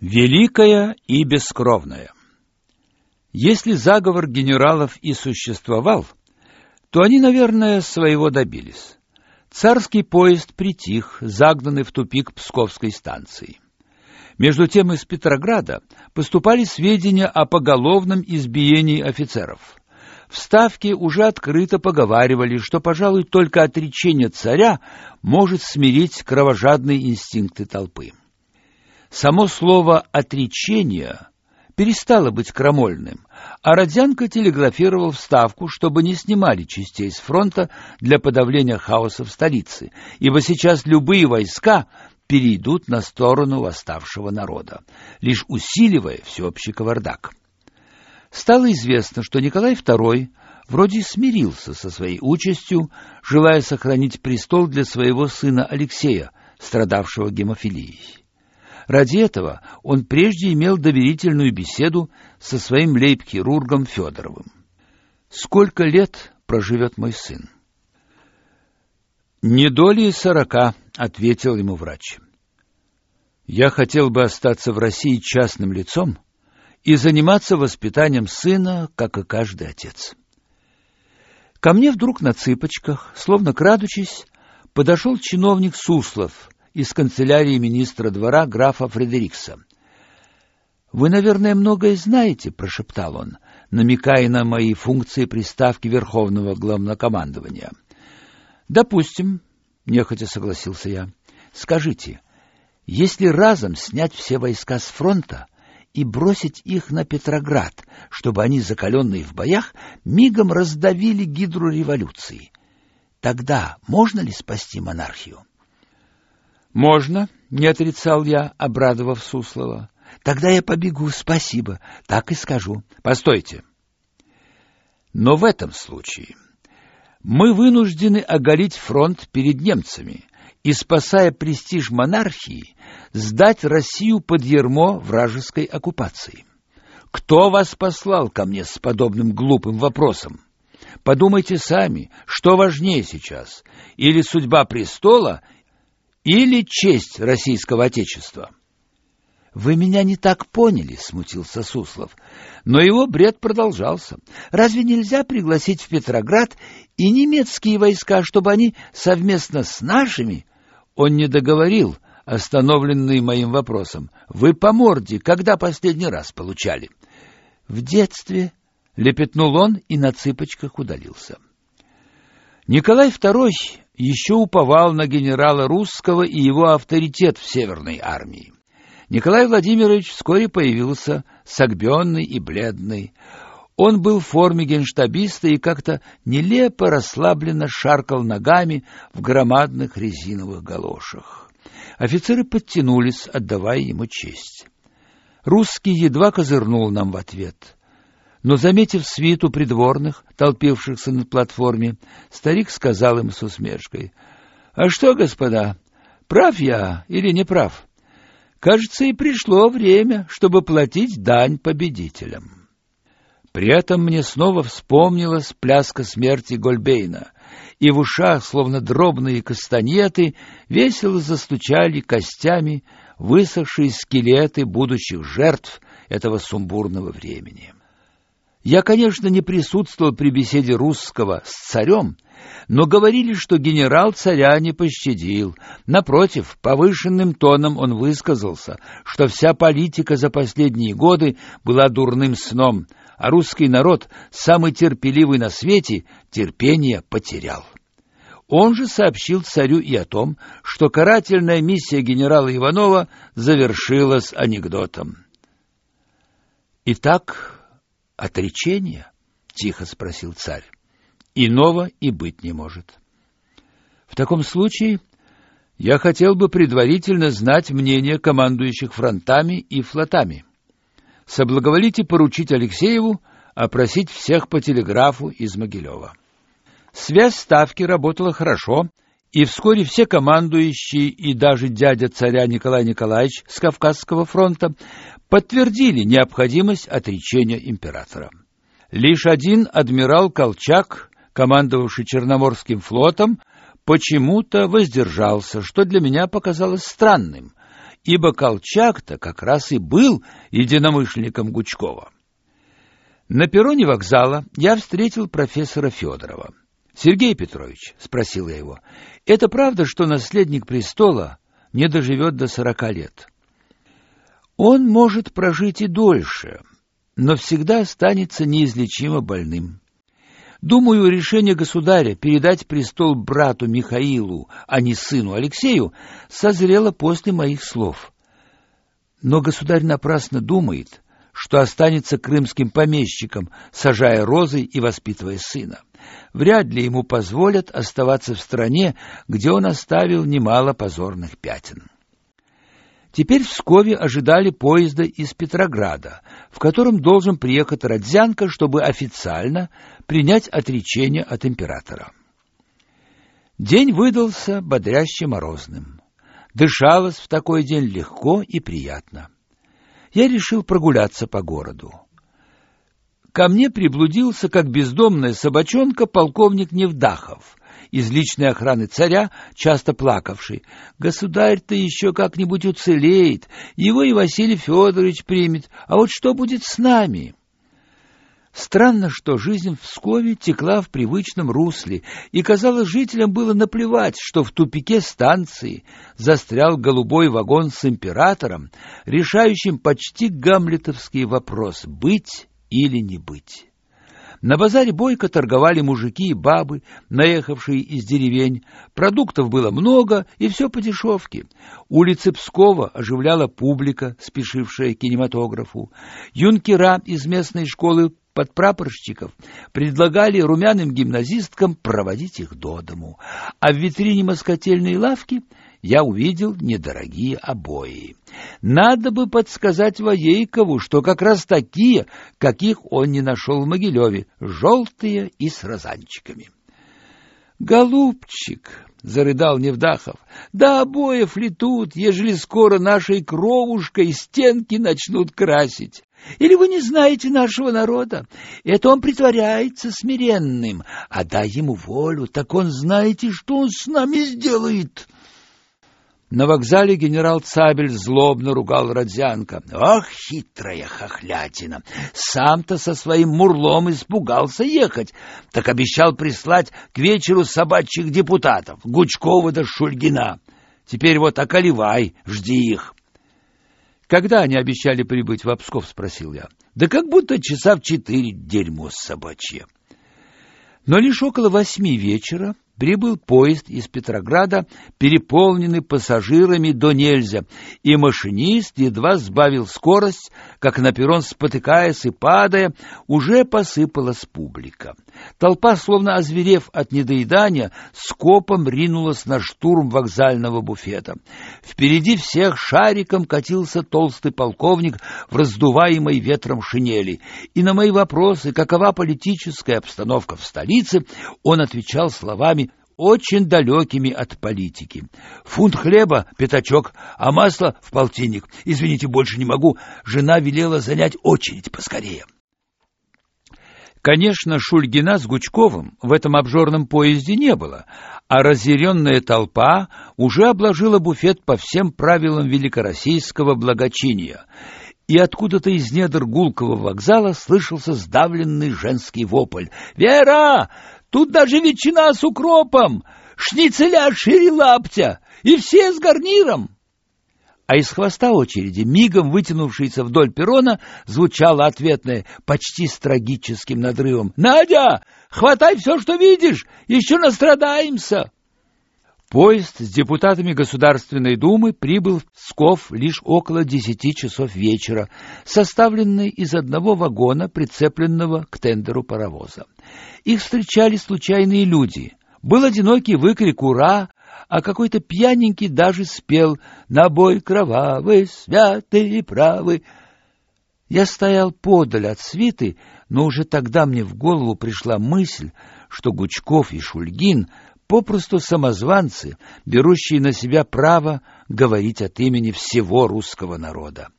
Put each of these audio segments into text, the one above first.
Великая и бескровная. Если заговор генералов и существовал, то они, наверное, своего добились. Царский поезд притих, загнанный в тупик Псковской станции. Между тем из Петрограда поступали сведения о поголовном избиении офицеров. В Ставке уже открыто поговаривали, что, пожалуй, только отречение царя может смирить кровожадные инстинкты толпы. Само слово «отречение» перестало быть крамольным, а Родзянко телеграфировал в Ставку, чтобы не снимали частей с фронта для подавления хаоса в столице, ибо сейчас любые войска перейдут на сторону восставшего народа, лишь усиливая всеобщий кавардак. Стало известно, что Николай II вроде смирился со своей участью, желая сохранить престол для своего сына Алексея, страдавшего гемофилией. Ради этого он прежде имел доверительную беседу со своим лейб-хирургом Федоровым. «Сколько лет проживет мой сын?» «Не доли сорока», — ответил ему врач. «Я хотел бы остаться в России частным лицом и заниматься воспитанием сына, как и каждый отец». Ко мне вдруг на цыпочках, словно крадучись, подошел чиновник Суслов — из канцелярии министра двора графа Фредерикса. «Вы, наверное, многое знаете», — прошептал он, намекая на мои функции приставки Верховного Главнокомандования. «Допустим», — нехотя согласился я. «Скажите, если разом снять все войска с фронта и бросить их на Петроград, чтобы они, закаленные в боях, мигом раздавили гидру революции, тогда можно ли спасти монархию?» Можно, не отрицал я, обрадовав Суслова. Тогда я побегу, спасибо, так и скажу. Постойте. Но в этом случае мы вынуждены оголить фронт перед немцами и, спасая престиж монархии, сдать Россию под ермо вражеской оккупации. Кто вас послал ко мне с подобным глупым вопросом? Подумайте сами, что важнее сейчас: или судьба престола, или честь российского отечества. Вы меня не так поняли, смутился Суслов. Но его бред продолжался. Разве нельзя пригласить в Петроград и немецкие войска, чтобы они совместно с нашими? Он не договорил, остановленный моим вопросом. Вы по морде когда последний раз получали? В детстве, лепетнул он и на цыпочках удалился. Николай II еще уповал на генерала Русского и его авторитет в Северной армии. Николай Владимирович вскоре появился, согбенный и бледный. Он был в форме генштабиста и как-то нелепо расслабленно шаркал ногами в громадных резиновых галошах. Офицеры подтянулись, отдавая ему честь. Русский едва козырнул нам в ответ. Но, заметив свиту придворных, толпившихся на платформе, старик сказал им с усмешкой, «А что, господа, прав я или не прав? Кажется, и пришло время, чтобы платить дань победителям». При этом мне снова вспомнилась пляска смерти Гольбейна, и в ушах, словно дробные кастанеты, весело застучали костями высохшие скелеты будущих жертв этого сумбурного времени. Я, конечно, не присутствовал при беседе русского с царем, но говорили, что генерал царя не пощадил. Напротив, повышенным тоном он высказался, что вся политика за последние годы была дурным сном, а русский народ, самый терпеливый на свете, терпение потерял. Он же сообщил царю и о том, что карательная миссия генерала Иванова завершилась анекдотом. Итак, отречение? тихо спросил царь. Иного и быть не может. В таком случае я хотел бы предварительно знать мнение командующих фронтами и флотами. Соблаговолите поручить Алексееву опросить всех по телеграфу из Могилева. Связь ставки работала хорошо, и вскоре все командующие и даже дядя царя Николай Николаевич с Кавказского фронта подтвердили необходимость отречения императора. Лишь один адмирал Колчак, командовавший Черноморским флотом, почему-то воздержался, что для меня показалось странным, ибо Колчак-то как раз и был единомышленником Гучкова. На перроне вокзала я встретил профессора Федорова. «Сергей Петрович», — спросил я его, — «это правда, что наследник престола не доживет до сорока лет?» «Он может прожить и дольше, но всегда останется неизлечимо больным. Думаю, решение государя передать престол брату Михаилу, а не сыну Алексею, созрело после моих слов. Но государь напрасно думает, что останется крымским помещиком, сажая розы и воспитывая сына. Вряд ли ему позволят оставаться в стране, где он оставил немало позорных пятен. Теперь в Пскове ожидали поезда из Петрограда, в котором должен приехать Родзянко, чтобы официально принять отречение от императора. День выдался бодряще морозным. Дышалось в такой день легко и приятно. Я решил прогуляться по городу. Ко мне приблудился, как бездомная собачонка, полковник Невдахов, из личной охраны царя, часто плакавший. Государь-то еще как-нибудь уцелеет, его и Василий Федорович примет, а вот что будет с нами?» Странно, что жизнь в Пскове текла в привычном русле, и, казалось, жителям было наплевать, что в тупике станции застрял голубой вагон с императором, решающим почти гамлетовский вопрос «быть или не быть». На базаре бойко торговали мужики и бабы, наехавшие из деревень. Продуктов было много, и все по дешевке. Улицы Пскова оживляла публика, спешившая к кинематографу. Юнкера из местной школы подпрапорщиков предлагали румяным гимназисткам проводить их до дому, а в витрине москотельной лавки я увидел недорогие обои. Надо бы подсказать Воейкову, что как раз такие, каких он не нашел в Могилеве, желтые и с розанчиками. «Голубчик!» — зарыдал Невдахов. «Да обоев ли тут, ежели скоро нашей кровушкой стенки начнут красить? Или вы не знаете нашего народа? Это он притворяется смиренным, а дай ему волю, так он знаете, что он с нами сделает». На вокзале генерал Цабель злобно ругал Родзянко. «Ох, хитрая хохлятина! Сам-то со своим мурлом испугался ехать, так обещал прислать к вечеру собачьих депутатов, Гучкова да Шульгина. Теперь вот околевай, жди их». «Когда они обещали прибыть в Псков?» — спросил я. «Да как будто часа в четыре дерьмо собачье». Но лишь около восьми вечера прибыл поезд из Петрограда, переполненный пассажирами до нельзя, и машинист едва сбавил скорость, как на перрон спотыкаясь и падая, уже посыпалась публика. Толпа, словно озверев от недоедания, скопом ринулась на штурм вокзального буфета. Впереди всех шариком катился толстый полковник в раздуваемой ветром шинели, и на мои вопросы, какова политическая обстановка в столице, он отвечал словами очень далекими от политики. Фунт хлеба — пятачок, а масло — в полтинник. Извините, больше не могу. Жена велела занять очередь поскорее. Конечно, Шульгина с Гучковым в этом обжорном поезде не было, а разъяренная толпа уже обложила буфет по всем правилам великороссийского благочиния, и откуда-то из недр гулкого вокзала слышался сдавленный женский вопль. «Вера, Тут даже ветчина с укропом, шницеля шире лаптя, и все с гарниром. А из хвоста очереди, мигом вытянувшейся вдоль перрона, звучало ответное, почти с трагическим надрывом. «Надя, хватай все, что видишь, еще настрадаемся!» Поезд с депутатами Государственной Думы прибыл в Псков лишь около десяти часов вечера, составленный из одного вагона, прицепленного к тендеру паровоза. Их встречали случайные люди. Был одинокий выкрик «Ура!», а какой-то пьяненький даже спел «На бой кровавый, святый и правый». Я стоял подаль от свиты, но уже тогда мне в голову пришла мысль, что Гучков и Шульгин попросту самозванцы, берущие на себя право говорить от имени всего русского народа.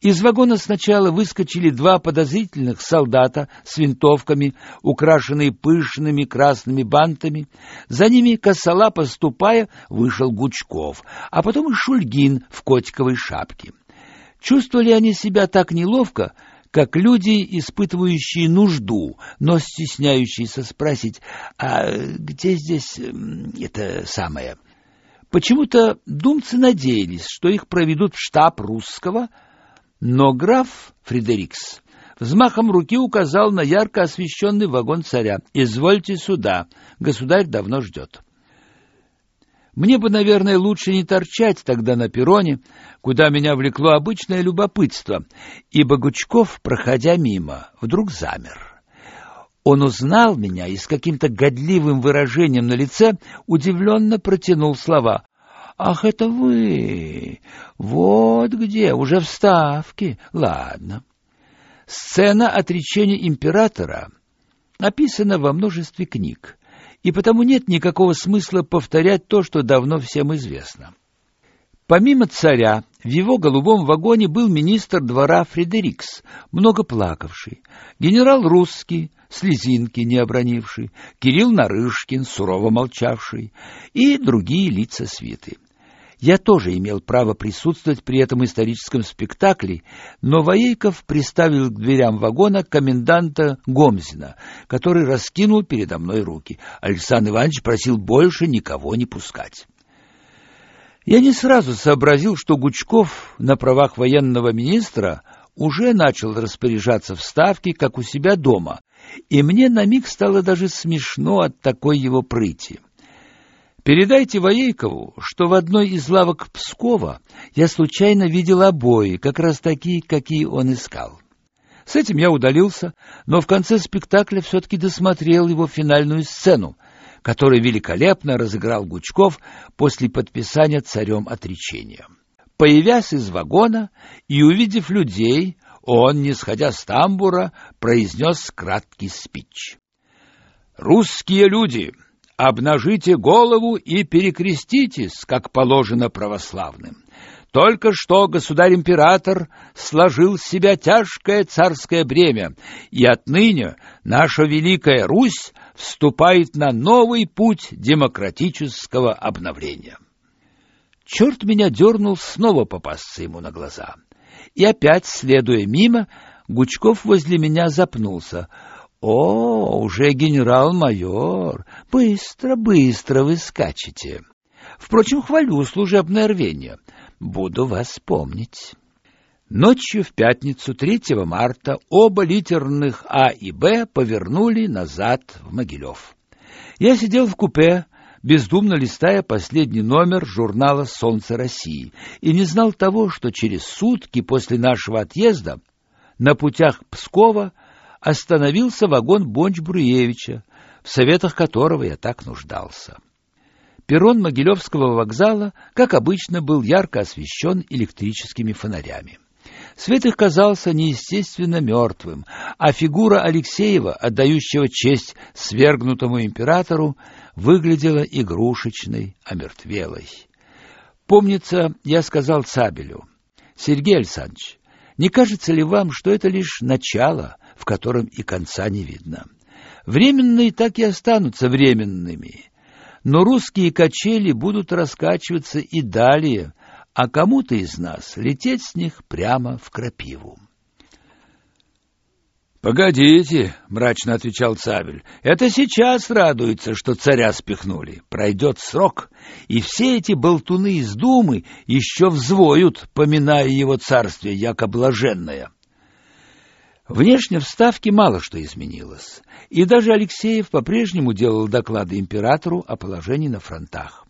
Из вагона сначала выскочили два подозрительных солдата с винтовками, украшенные пышными красными бантами. За ними, косолапо ступая, вышел Гучков, а потом и Шульгин в котиковой шапке. Чувствовали они себя так неловко, как люди, испытывающие нужду, но стесняющиеся спросить, а где здесь это самое? Почему-то думцы надеялись, что их проведут в штаб русского, но граф Фредерикс взмахом руки указал на ярко освещенный вагон царя. «Извольте сюда, государь давно ждет». Мне бы, наверное, лучше не торчать тогда на перроне, куда меня влекло обычное любопытство, и Богучков, проходя мимо, вдруг замер. Он узнал меня и с каким-то годливым выражением на лице удивленно протянул слова. «Ах, это вы! Вот где, уже в Ставке. Ладно». Сцена отречения императора описана во множестве книг и потому нет никакого смысла повторять то, что давно всем известно. Помимо царя, в его голубом вагоне был министр двора Фредерикс, много плакавший, генерал Русский, слезинки не обронивший, Кирилл Нарышкин, сурово молчавший, и другие лица свиты. Я тоже имел право присутствовать при этом историческом спектакле, но Воейков приставил к дверям вагона коменданта Гомзина, который раскинул передо мной руки. Александр Иванович просил больше никого не пускать. Я не сразу сообразил, что Гучков на правах военного министра уже начал распоряжаться в Ставке, как у себя дома, и мне на миг стало даже смешно от такой его прыти. Передайте Воейкову, что в одной из лавок Пскова я случайно видел обои, как раз такие, какие он искал. С этим я удалился, но в конце спектакля все-таки досмотрел его финальную сцену, которую великолепно разыграл Гучков после подписания царем отречения. Появясь из вагона и увидев людей, он, не сходя с тамбура, произнес краткий спич. «Русские люди!» Обнажите голову и перекреститесь, как положено православным. Только что государь-император сложил с себя тяжкое царское бремя, и отныне наша великая Русь вступает на новый путь демократического обновления. Черт меня дернул снова попасться ему на глаза. И опять, следуя мимо, Гучков возле меня запнулся — «О, уже генерал-майор! Быстро, быстро вы скачете! Впрочем, хвалю служебное рвение. Буду вас помнить». Ночью в пятницу 3 марта оба литерных А и Б повернули назад в Могилев. Я сидел в купе, бездумно листая последний номер журнала «Солнце России», и не знал того, что через сутки после нашего отъезда на путях Пскова остановился вагон Бонч-Бруевича, в советах которого я так нуждался. Перрон Могилевского вокзала, как обычно, был ярко освещен электрическими фонарями. Свет их казался неестественно мертвым, а фигура Алексеева, отдающего честь свергнутому императору, выглядела игрушечной, омертвелой. Помнится, я сказал Цабелю, «Сергей Александрович, не кажется ли вам, что это лишь начало, в котором и конца не видно. Временные так и останутся временными, но русские качели будут раскачиваться и далее, а кому-то из нас лететь с них прямо в крапиву. «Погодите», — мрачно отвечал Цабель, — «это сейчас радуется, что царя спихнули. Пройдет срок, и все эти болтуны из Думы еще взвоют, поминая его царствие, яко блаженное». Внешне в Ставке мало что изменилось, и даже Алексеев по-прежнему делал доклады императору о положении на фронтах.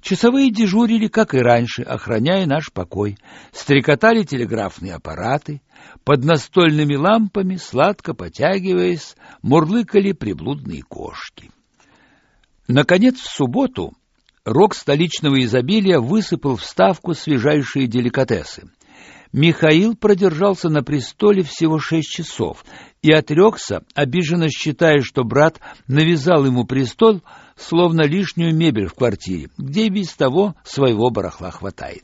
Часовые дежурили, как и раньше, охраняя наш покой, стрекотали телеграфные аппараты, под настольными лампами, сладко потягиваясь, мурлыкали приблудные кошки. Наконец, в субботу рок столичного изобилия высыпал в Ставку свежайшие деликатесы — Михаил продержался на престоле всего шесть часов и отрекся, обиженно считая, что брат навязал ему престол, словно лишнюю мебель в квартире, где и без того своего барахла хватает.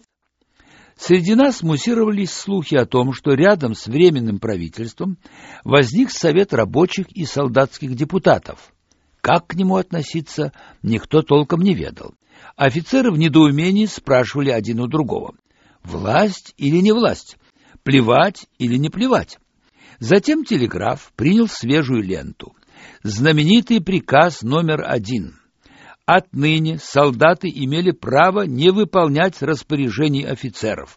Среди нас муссировались слухи о том, что рядом с Временным правительством возник Совет рабочих и солдатских депутатов. Как к нему относиться, никто толком не ведал. Офицеры в недоумении спрашивали один у другого. Власть или не власть? Плевать или не плевать? Затем телеграф принял свежую ленту. Знаменитый приказ номер один — Отныне солдаты имели право не выполнять распоряжений офицеров,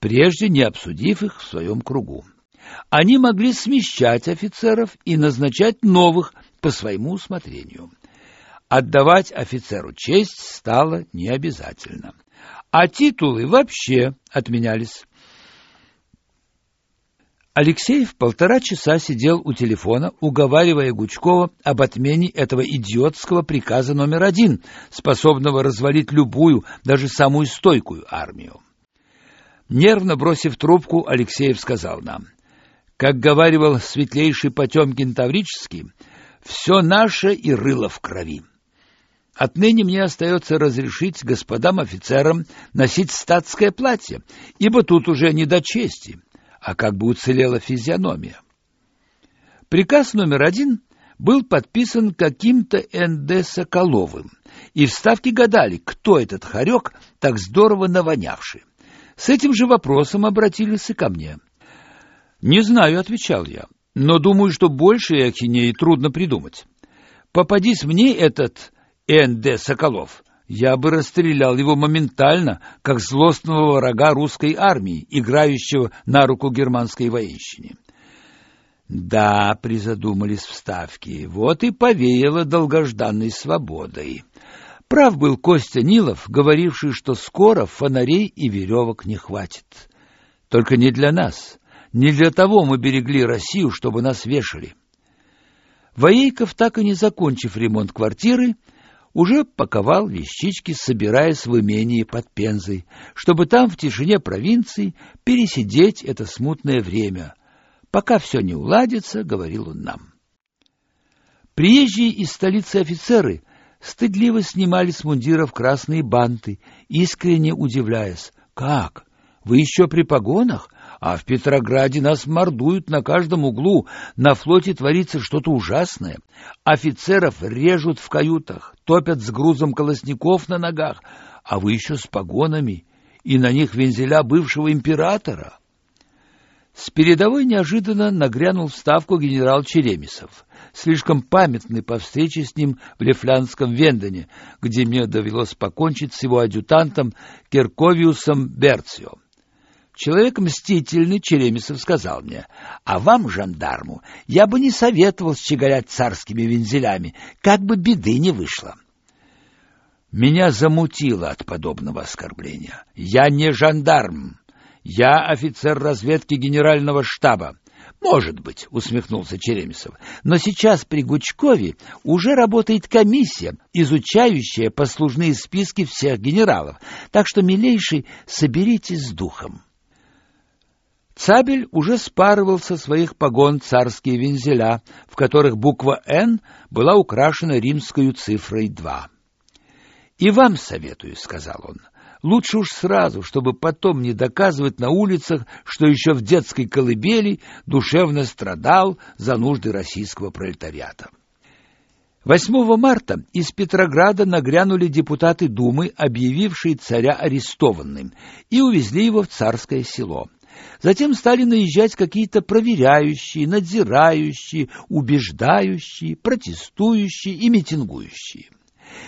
прежде не обсудив их в своем кругу. Они могли смещать офицеров и назначать новых по своему усмотрению. Отдавать офицеру честь стало необязательно, а титулы вообще отменялись. Алексеев полтора часа сидел у телефона, уговаривая Гучкова об отмене этого идиотского приказа номер один, способного развалить любую, даже самую стойкую армию. Нервно бросив трубку, Алексеев сказал нам, как говаривал светлейший Потемкин Таврический, «все наше и рыло в крови». Отныне мне остается разрешить господам офицерам носить статское платье, ибо тут уже не до чести а как бы уцелела физиономия. Приказ номер один был подписан каким-то Н.Д. Соколовым, и в Ставке гадали, кто этот хорек, так здорово навонявший. С этим же вопросом обратились и ко мне. «Не знаю», — отвечал я, — «но думаю, что больше ахинеи трудно придумать. Попадись мне этот Н.Д. Соколов, я бы расстрелял его моментально, как злостного врага русской армии, играющего на руку германской военщине. Да, призадумались вставки, вот и повеяло долгожданной свободой. Прав был Костя Нилов, говоривший, что скоро фонарей и веревок не хватит. Только не для нас, не для того мы берегли Россию, чтобы нас вешали. Воейков, так и не закончив ремонт квартиры, уже паковал вещички, собираясь в имении под Пензой, чтобы там, в тишине провинции, пересидеть это смутное время. Пока все не уладится, — говорил он нам. Приезжие из столицы офицеры стыдливо снимали с мундиров красные банты, искренне удивляясь. «Как? Вы еще при погонах? А в Петрограде нас мордуют на каждом углу, на флоте творится что-то ужасное. Офицеров режут в каютах, топят с грузом колосников на ногах, а вы еще с погонами, и на них вензеля бывшего императора. С передовой неожиданно нагрянул в ставку генерал Черемисов, слишком памятный по встрече с ним в Лефлянском Вендоне, где мне довелось покончить с его адъютантом Керковиусом Берцио. Человек мстительный, Черемисов, сказал мне, а вам, жандарму, я бы не советовал щеголять царскими вензелями, как бы беды не вышло. Меня замутило от подобного оскорбления. Я не жандарм, я офицер разведки генерального штаба. Может быть, усмехнулся Черемисов. Но сейчас при Гучкове уже работает комиссия, изучающая послужные списки всех генералов. Так что, милейший, соберитесь с духом. Цабель уже спарывал со своих погон царские вензеля, в которых буква «Н» была украшена римской цифрой 2. «И вам советую», — сказал он, — «лучше уж сразу, чтобы потом не доказывать на улицах, что еще в детской колыбели душевно страдал за нужды российского пролетариата». 8 марта из Петрограда нагрянули депутаты Думы, объявившие царя арестованным, и увезли его в царское село. Затем стали наезжать какие-то проверяющие, надзирающие, убеждающие, протестующие и митингующие.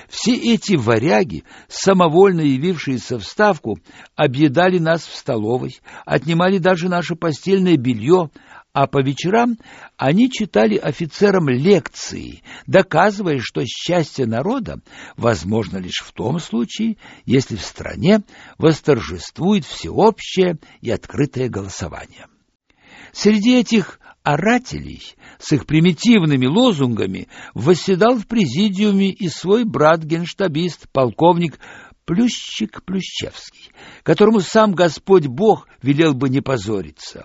Все эти варяги, самовольно явившиеся в Ставку, объедали нас в столовой, отнимали даже наше постельное белье, а по вечерам они читали офицерам лекции, доказывая, что счастье народа возможно лишь в том случае, если в стране восторжествует всеобщее и открытое голосование. Среди этих орателей с их примитивными лозунгами восседал в президиуме и свой брат-генштабист, полковник Плющик Плющевский, которому сам Господь Бог велел бы не позориться.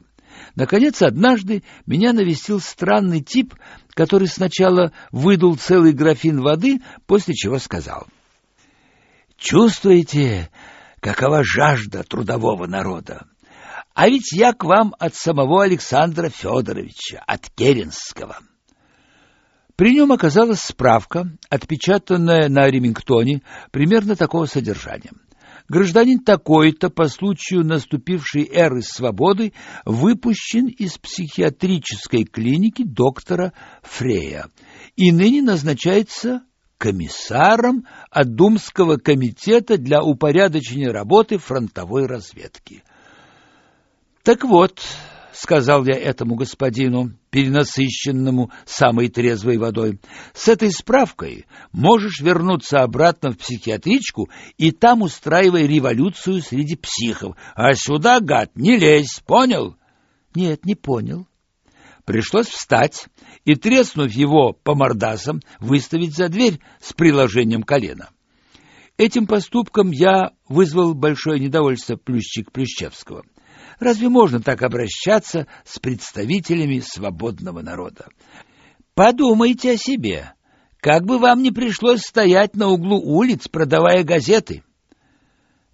Наконец, однажды меня навестил странный тип, который сначала выдул целый графин воды, после чего сказал. «Чувствуете, какова жажда трудового народа. А ведь я к вам от самого Александра Федоровича, от Керенского. При нем оказалась справка, отпечатанная на Ремингтоне, примерно такого содержания. Гражданин такой-то по случаю наступившей эры свободы выпущен из психиатрической клиники доктора Фрея и ныне назначается комиссаром от Думского комитета для упорядочения работы фронтовой разведки. Так вот, сказал я этому господину, перенасыщенному самой трезвой водой. С этой справкой можешь вернуться обратно в психиатричку и там устраивай революцию среди психов. А сюда, гад, не лезь, понял? Нет, не понял. Пришлось встать и, треснув его по мордасам, выставить за дверь с приложением колена. Этим поступком я вызвал большое недовольство Плющик Плющевского. Разве можно так обращаться с представителями свободного народа? Подумайте о себе. Как бы вам не пришлось стоять на углу улиц, продавая газеты.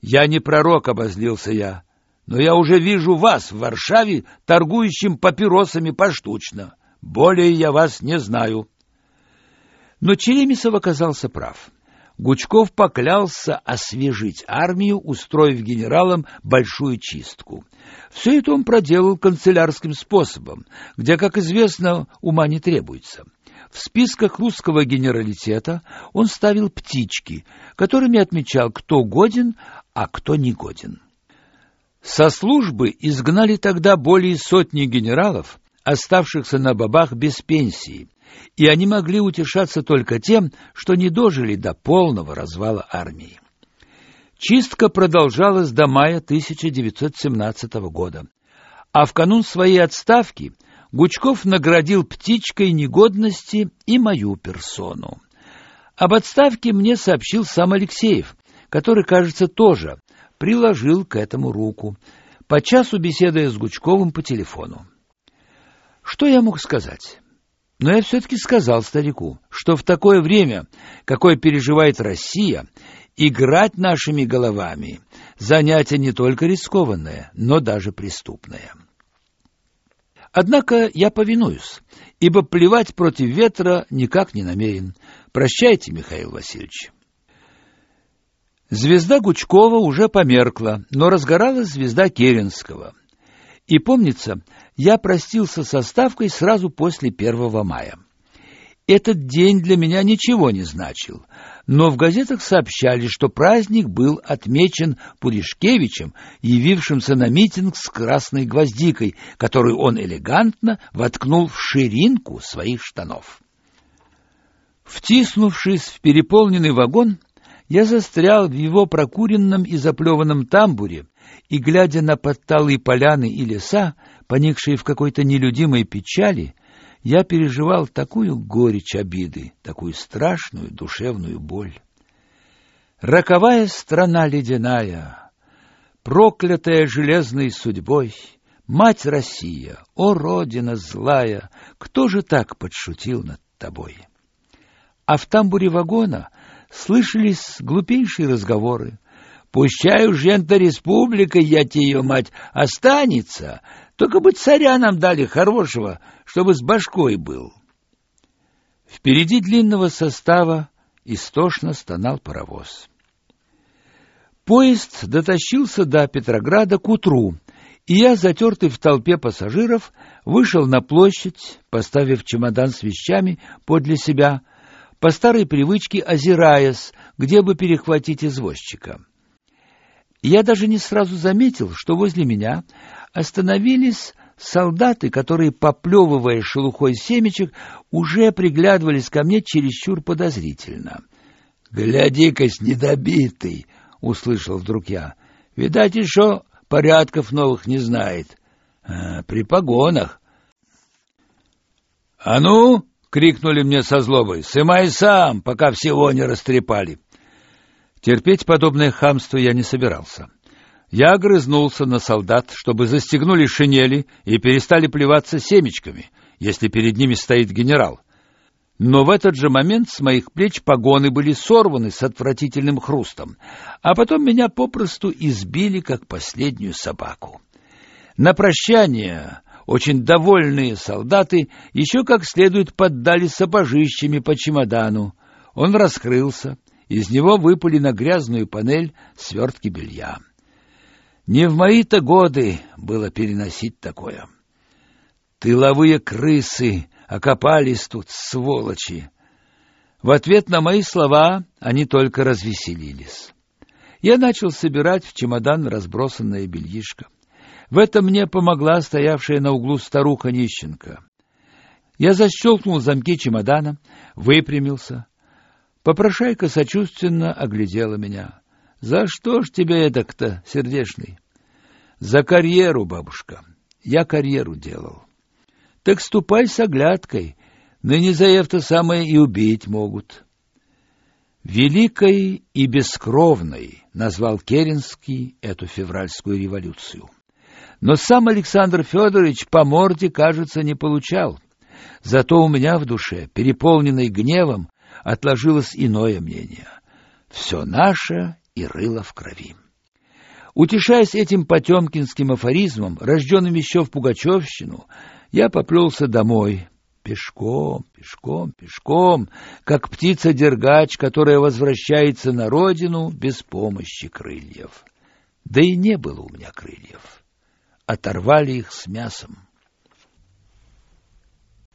Я не пророк, обозлился я, но я уже вижу вас в Варшаве торгующим папиросами поштучно. Более я вас не знаю. Но Черемисов оказался прав. Гучков поклялся освежить армию, устроив генералам большую чистку. Все это он проделал канцелярским способом, где, как известно, ума не требуется. В списках русского генералитета он ставил птички, которыми отмечал, кто годен, а кто не годен. Со службы изгнали тогда более сотни генералов, оставшихся на бабах без пенсии, и они могли утешаться только тем, что не дожили до полного развала армии. Чистка продолжалась до мая 1917 года, а в канун своей отставки Гучков наградил птичкой негодности и мою персону. Об отставке мне сообщил сам Алексеев, который, кажется, тоже приложил к этому руку, по часу беседуя с Гучковым по телефону. Что я мог сказать? Но я все-таки сказал старику, что в такое время, какое переживает Россия, играть нашими головами – занятие не только рискованное, но даже преступное. Однако я повинуюсь, ибо плевать против ветра никак не намерен. Прощайте, Михаил Васильевич. Звезда Гучкова уже померкла, но разгоралась звезда Керенского. И помнится, я простился со ставкой сразу после 1 мая. Этот день для меня ничего не значил, но в газетах сообщали, что праздник был отмечен Пуришкевичем, явившимся на митинг с красной гвоздикой, которую он элегантно воткнул в ширинку своих штанов. Втиснувшись в переполненный вагон, я застрял в его прокуренном и заплеванном тамбуре, и, глядя на подталые поляны и леса, поникшие в какой-то нелюдимой печали, я переживал такую горечь обиды, такую страшную душевную боль. Роковая страна ледяная, проклятая железной судьбой, мать Россия, о, родина злая, кто же так подшутил над тобой? А в тамбуре вагона слышались глупейшие разговоры. Пущай уж ента республика, я тебе, мать, останется, только бы царя нам дали хорошего, чтобы с башкой был. Впереди длинного состава истошно стонал паровоз. Поезд дотащился до Петрограда к утру, и я, затертый в толпе пассажиров, вышел на площадь, поставив чемодан с вещами подле себя, по старой привычке озираясь, где бы перехватить извозчика. Я даже не сразу заметил, что возле меня остановились солдаты, которые, поплевывая шелухой семечек, уже приглядывались ко мне чересчур подозрительно. — Гляди-кась, недобитый! — услышал вдруг я. — Видать, еще порядков новых не знает. А, при погонах. — А ну! — крикнули мне со злобой. — Сымай сам, пока всего не растрепали. Терпеть подобное хамство я не собирался. — я огрызнулся на солдат, чтобы застегнули шинели и перестали плеваться семечками, если перед ними стоит генерал. Но в этот же момент с моих плеч погоны были сорваны с отвратительным хрустом, а потом меня попросту избили, как последнюю собаку. На прощание очень довольные солдаты еще как следует поддали сапожищами по чемодану. Он раскрылся, из него выпали на грязную панель свертки белья. Не в мои-то годы было переносить такое. Тыловые крысы окопались тут, сволочи. В ответ на мои слова они только развеселились. Я начал собирать в чемодан разбросанное бельишко. В этом мне помогла стоявшая на углу старуха Нищенко. Я защелкнул замки чемодана, выпрямился. Попрошайка сочувственно оглядела меня. «За что ж тебе эдак-то, сердешный?» «За карьеру, бабушка. Я карьеру делал». «Так ступай с оглядкой. Ныне за это самое и убить могут». «Великой и бескровной» назвал Керенский эту февральскую революцию. Но сам Александр Федорович по морде, кажется, не получал. Зато у меня в душе, переполненной гневом, отложилось иное мнение. Все наше и рыло в крови. Утешаясь этим потемкинским афоризмом, рожденным еще в Пугачевщину, я поплелся домой, пешком, пешком, пешком, как птица-дергач, которая возвращается на родину без помощи крыльев. Да и не было у меня крыльев оторвали их с мясом.